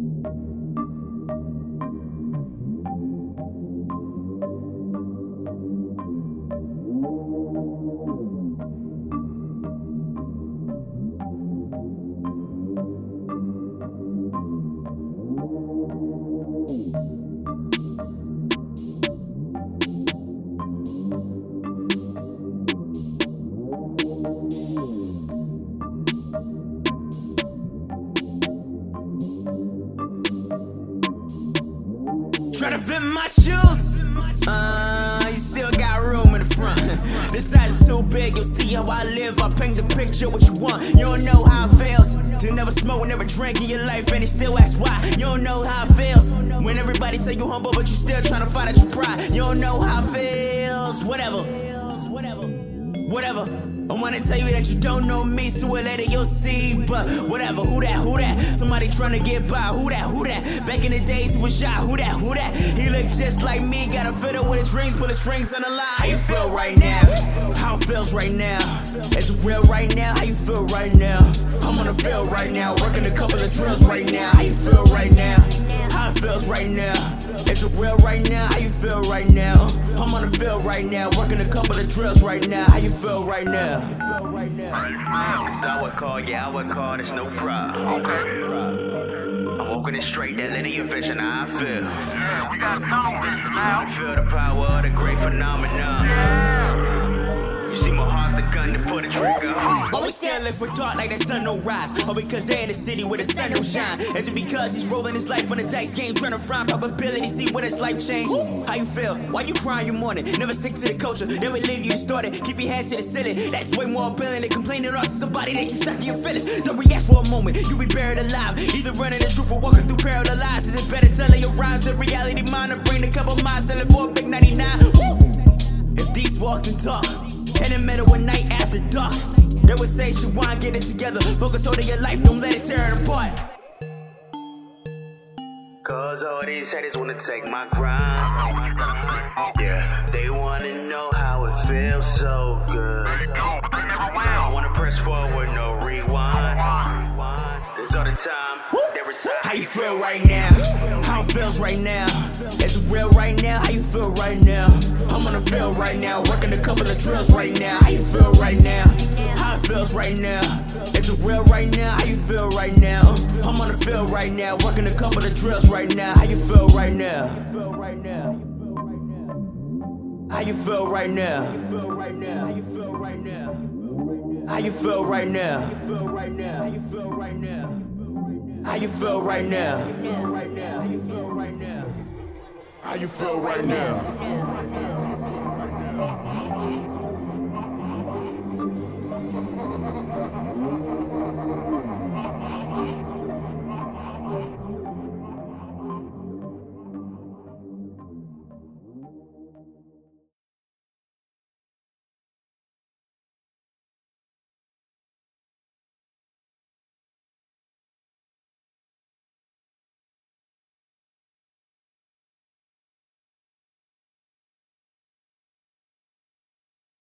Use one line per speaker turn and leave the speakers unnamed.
you Try to fit my shoes. Uh, you still got room in the front. this size is too big, you'll see how I live. I paint the picture what you want. You don't know how it feels to never smoke, never drink in your life, and it still asks why. You don't know how it feels when everybody say you humble, but you still trying to fight at your pride. You don't know how it feels. Whatever, whatever, whatever. I wanna tell you that you don't know me, so later you'll see. But whatever, who that, who that? Somebody trying to get by, who that, who that? Back in the days he was shy, who that, who that? He look just like me, got a fiddle with his rings, pull his strings on the line. How you feel right now? How it feels right now? Is it real right now? How you feel right now? I'm on the field right now, working a couple of drills right now. How you feel right now? How it feels right now? Is it real right now? How you feel right now? I'm on the field right now, working a couple of drills right now. How you feel right now? Cause I would call, yeah, I would call, there's no problem. Okay. I'm walking it straight, that linear vision, how I feel.
Yeah, we got tunnel vision now.
I feel the power of the great phenomenon.
Yeah.
You my heart's the gun to pull the trigger. Always still look for dark like the sun don't rise. Or because they're in the city where the sun don't shine. Is it because he's rolling his life on the dice game, trying to find probability, see what his life changed? How you feel? Why you crying your morning? Never stick to the culture, never leave you started. Keep your head to the ceiling. That's way more appealing than complaining or somebody that you stuck in your feelings. Don't react for a moment, you be buried alive. Either running the truth or walking through parallel lies. Is it better telling your rhymes than reality mind or bring a couple miles selling for a big 99? Woo! If these walked and talk, in the middle of night after dark, they would say, Shawan, get it together. Focus on your life, don't let it tear it apart. Cause all these haters wanna take my grind. Yeah, they wanna know how it feels so good.
They don't, but they never
I wanna press forward, no rewind. Cause all the time, they recite. How you feel right now? How it feels right now? Is it real right now? How you feel right now? I'm on the field right now, working a couple of drills right now. How you feel right now? How it feels right now? Is it real right now? How you feel right now? I'm on the field right now, working a couple of drills right now. How you feel right now? How you feel right now? How you feel right now? How you feel right now? How you feel right now? How you feel right now? How you feel right now?
How you feel right now?